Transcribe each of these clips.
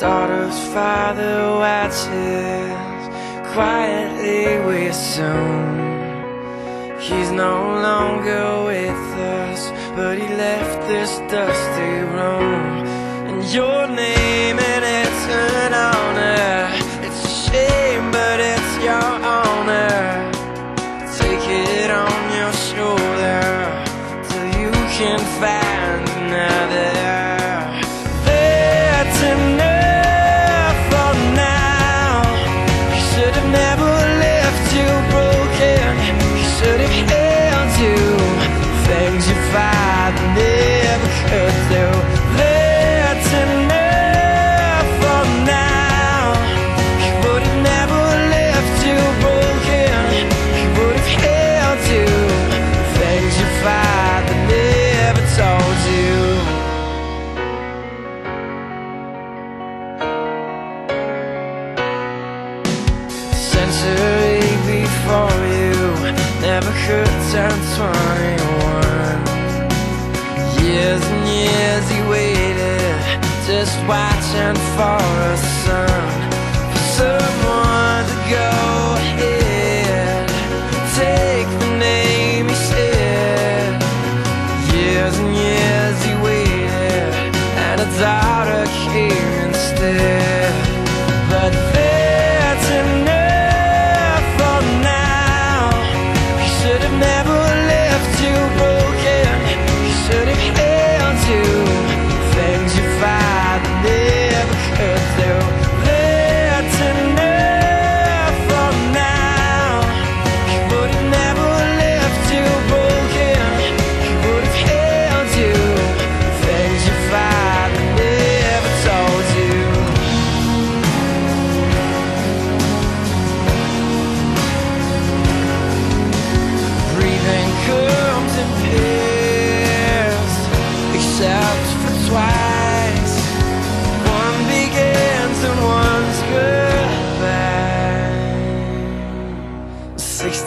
daughter's father watches quietly we assume he's no longer with us but he left this dusty room. And your name and it's an honor. It's a shame but it's your honor. Take it on your shoulder till you can find another century before you. Never could turn 21 years and years he waited just watching for a son. For someone to go ahead take the name he said. Years and years he waited and a daughter came instead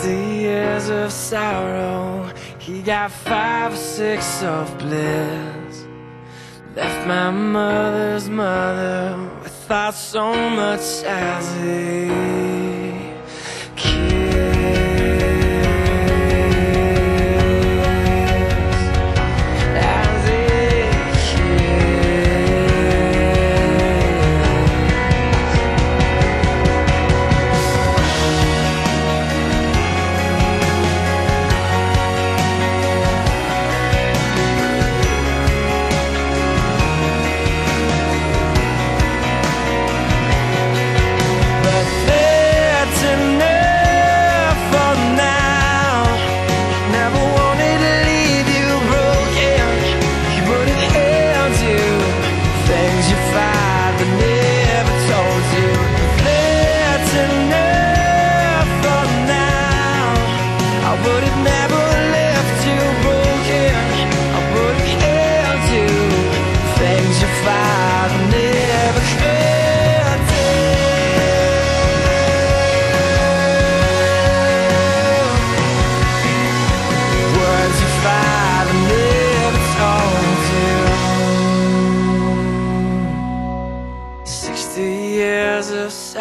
Sixty years of sorrow, he got five or six of bliss. Left my mother's mother without so much as a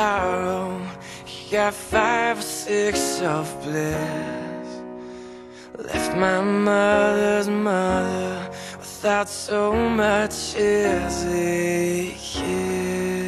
sorrow, you got five or six of bliss. Left my mother's mother without so much as a kiss.